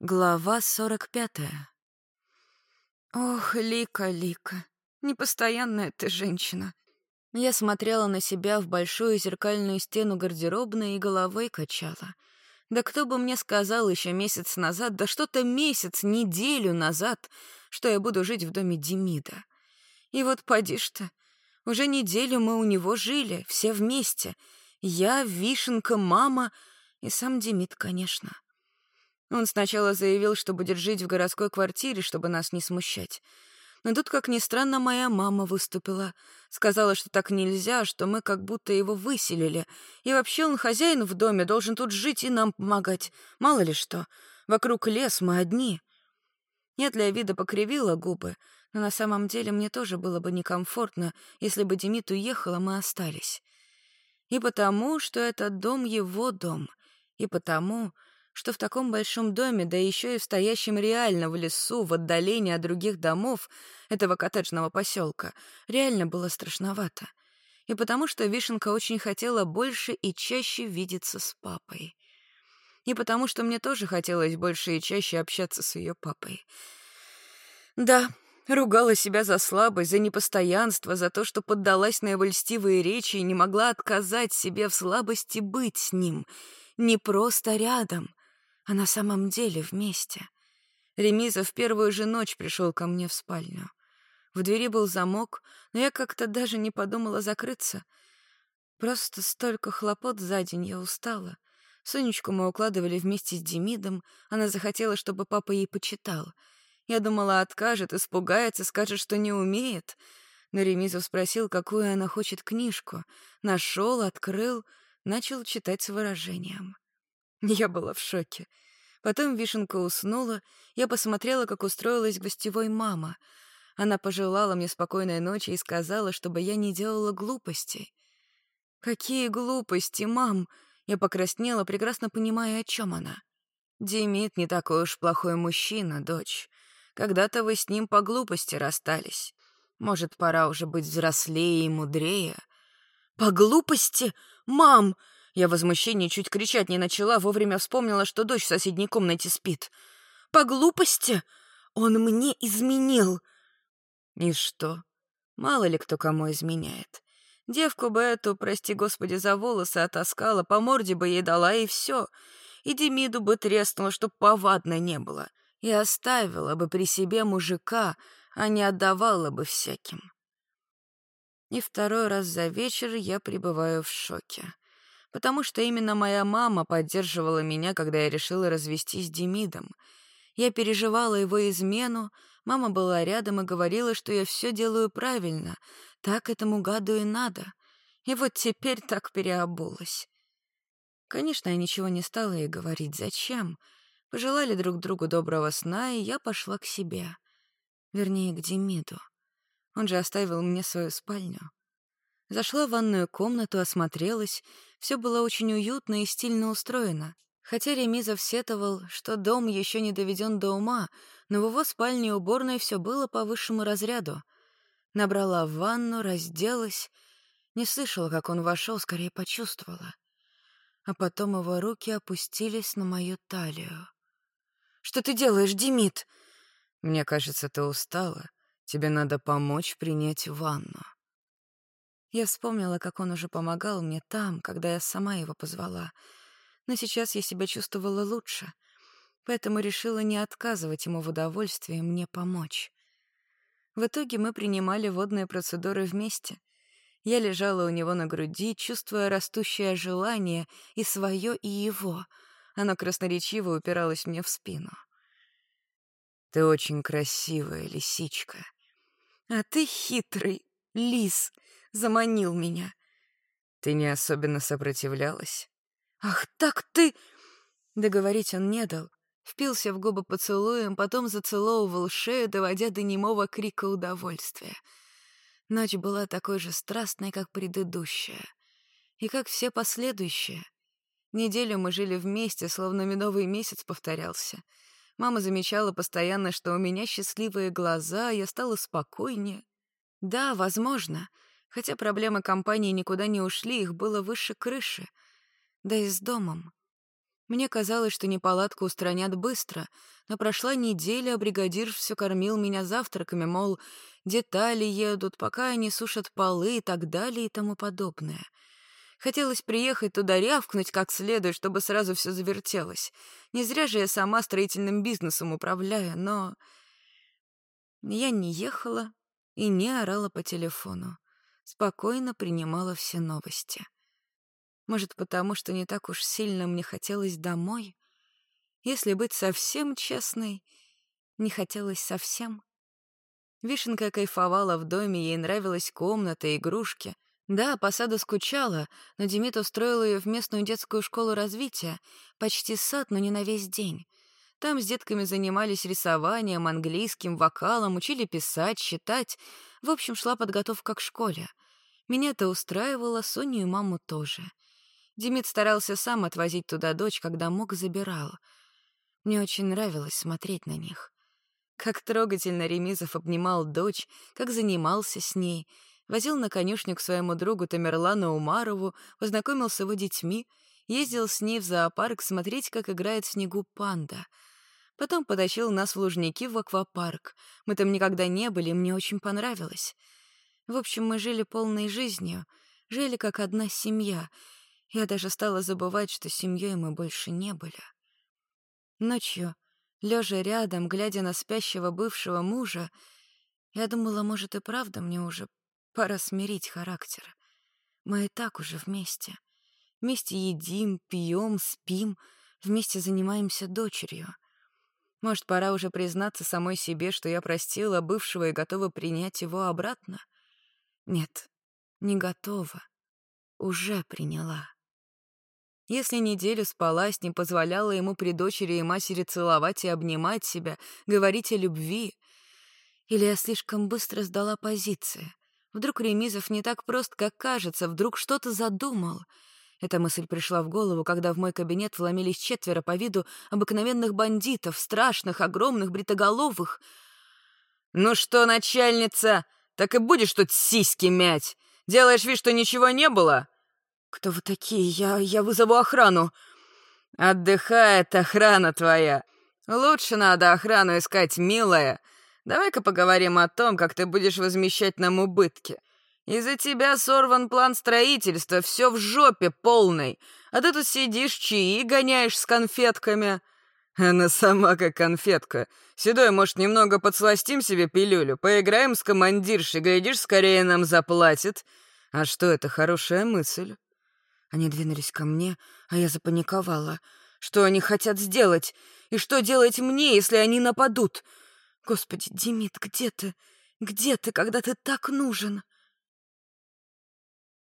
Глава сорок пятая. Ох, Лика, Лика, непостоянная ты женщина. Я смотрела на себя в большую зеркальную стену гардеробной и головой качала. Да кто бы мне сказал еще месяц назад, да что-то месяц, неделю назад, что я буду жить в доме Демида. И вот поди что, уже неделю мы у него жили, все вместе. Я, Вишенка, мама и сам Демид, конечно. Он сначала заявил, что будет жить в городской квартире, чтобы нас не смущать. Но тут, как ни странно, моя мама выступила. Сказала, что так нельзя, что мы как будто его выселили. И вообще он хозяин в доме, должен тут жить и нам помогать. Мало ли что. Вокруг лес, мы одни. Я для вида покривила губы, но на самом деле мне тоже было бы некомфортно, если бы Демид уехал, а мы остались. И потому, что этот дом — его дом. И потому, что в таком большом доме, да еще и в стоящем реально в лесу, в отдалении от других домов этого коттеджного поселка, реально было страшновато. И потому что Вишенка очень хотела больше и чаще видеться с папой. И потому что мне тоже хотелось больше и чаще общаться с ее папой. Да, ругала себя за слабость, за непостоянство, за то, что поддалась на его льстивые речи и не могла отказать себе в слабости быть с ним. Не просто рядом, а на самом деле вместе. Ремиза в первую же ночь пришел ко мне в спальню. В двери был замок, но я как-то даже не подумала закрыться. Просто столько хлопот за день я устала. Сонечку мы укладывали вместе с Демидом, она захотела, чтобы папа ей почитал. Я думала, откажет, испугается, скажет, что не умеет. Но Ремизов спросил, какую она хочет книжку. Нашел, открыл, начал читать с выражением. Я была в шоке. Потом Вишенка уснула, я посмотрела, как устроилась гостевой мама. Она пожелала мне спокойной ночи и сказала, чтобы я не делала глупостей. «Какие глупости, мам?» Я покраснела, прекрасно понимая, о чем она. «Демид не такой уж плохой мужчина, дочь. Когда-то вы с ним по глупости расстались. Может, пора уже быть взрослее и мудрее?» «По глупости? Мам!» Я в возмущении чуть кричать не начала, вовремя вспомнила, что дочь в соседней комнате спит. «По глупости? Он мне изменил!» «И что? Мало ли кто кому изменяет. Девку бы эту, прости господи, за волосы отаскала, по морде бы ей дала, и все. И Демиду бы треснула, чтоб повадно не было. И оставила бы при себе мужика, а не отдавала бы всяким». И второй раз за вечер я пребываю в шоке потому что именно моя мама поддерживала меня, когда я решила развестись с Демидом. Я переживала его измену, мама была рядом и говорила, что я все делаю правильно, так этому гаду и надо. И вот теперь так переобулась. Конечно, я ничего не стала ей говорить. Зачем? Пожелали друг другу доброго сна, и я пошла к себе. Вернее, к Демиду. Он же оставил мне свою спальню. Зашла в ванную комнату, осмотрелась. Все было очень уютно и стильно устроено. Хотя Ремизов сетовал, что дом еще не доведен до ума, но в его спальне и уборной все было по высшему разряду. Набрала в ванну, разделась. Не слышала, как он вошел, скорее почувствовала. А потом его руки опустились на мою талию. «Что ты делаешь, Демид?» «Мне кажется, ты устала. Тебе надо помочь принять ванну». Я вспомнила, как он уже помогал мне там, когда я сама его позвала. Но сейчас я себя чувствовала лучше, поэтому решила не отказывать ему в удовольствии мне помочь. В итоге мы принимали водные процедуры вместе. Я лежала у него на груди, чувствуя растущее желание и свое, и его. Оно красноречиво упиралось мне в спину. «Ты очень красивая, лисичка». «А ты хитрый, лис», заманил меня. Ты не особенно сопротивлялась? Ах, так ты... Договорить он не дал. Впился в губы поцелуем, потом зацеловывал шею, доводя до немого крика удовольствия. Ночь была такой же страстной, как предыдущая. И как все последующие. Неделю мы жили вместе, словно медовый месяц повторялся. Мама замечала постоянно, что у меня счастливые глаза, я стала спокойнее. Да, возможно, Хотя проблемы компании никуда не ушли, их было выше крыши. Да и с домом. Мне казалось, что неполадку устранят быстро, но прошла неделя, а бригадир все кормил меня завтраками, мол, детали едут, пока они сушат полы и так далее и тому подобное. Хотелось приехать туда рявкнуть как следует, чтобы сразу все завертелось. Не зря же я сама строительным бизнесом управляю, но... Я не ехала и не орала по телефону. Спокойно принимала все новости. Может, потому что не так уж сильно мне хотелось домой? Если быть совсем честной, не хотелось совсем. Вишенка кайфовала в доме, ей нравилась комната, игрушки. Да, по саду скучала, но Демид устроил ее в местную детскую школу развития. Почти сад, но не на весь день. Там с детками занимались рисованием, английским, вокалом, учили писать, считать. В общем, шла подготовка к школе. Меня-то устраивало, Соню и маму тоже. Демид старался сам отвозить туда дочь, когда мог, забирал. Мне очень нравилось смотреть на них. Как трогательно Ремизов обнимал дочь, как занимался с ней, возил на конюшню к своему другу Тамерлану Умарову, познакомился с его детьми, ездил с ней в зоопарк смотреть, как играет в снегу панда. Потом потащил нас в Лужники в аквапарк. Мы там никогда не были, мне очень понравилось. В общем, мы жили полной жизнью, жили как одна семья — я даже стала забывать, что семьей мы больше не были. Ночью, лежа рядом, глядя на спящего бывшего мужа, я думала, может, и правда мне уже пора смирить характер. Мы и так уже вместе. Вместе едим, пьем, спим, вместе занимаемся дочерью. Может, пора уже признаться самой себе, что я простила бывшего и готова принять его обратно? Нет, не готова. Уже приняла. Если неделю спалась, не позволяла ему при дочери и матери целовать и обнимать себя, говорить о любви. Или я слишком быстро сдала позиции. Вдруг Ремизов не так прост, как кажется, вдруг что-то задумал. Эта мысль пришла в голову, когда в мой кабинет вломились четверо по виду обыкновенных бандитов, страшных, огромных, бритоголовых. «Ну что, начальница, так и будешь тут сиськи мять? Делаешь вид, что ничего не было?» «Кто вы такие? Я, я вызову охрану». «Отдыхает охрана твоя. Лучше надо охрану искать, милая. Давай-ка поговорим о том, как ты будешь возмещать нам убытки. Из-за тебя сорван план строительства, все в жопе полной. А ты тут сидишь, чаи гоняешь с конфетками». Она сама как конфетка. Седой, может, немного подсластим себе пилюлю, поиграем с командиршей, глядишь, скорее нам заплатит. А что это хорошая мысль? Они двинулись ко мне, а я запаниковала. Что они хотят сделать? И что делать мне, если они нападут? Господи, Демид, где ты? Где ты, когда ты так нужен?»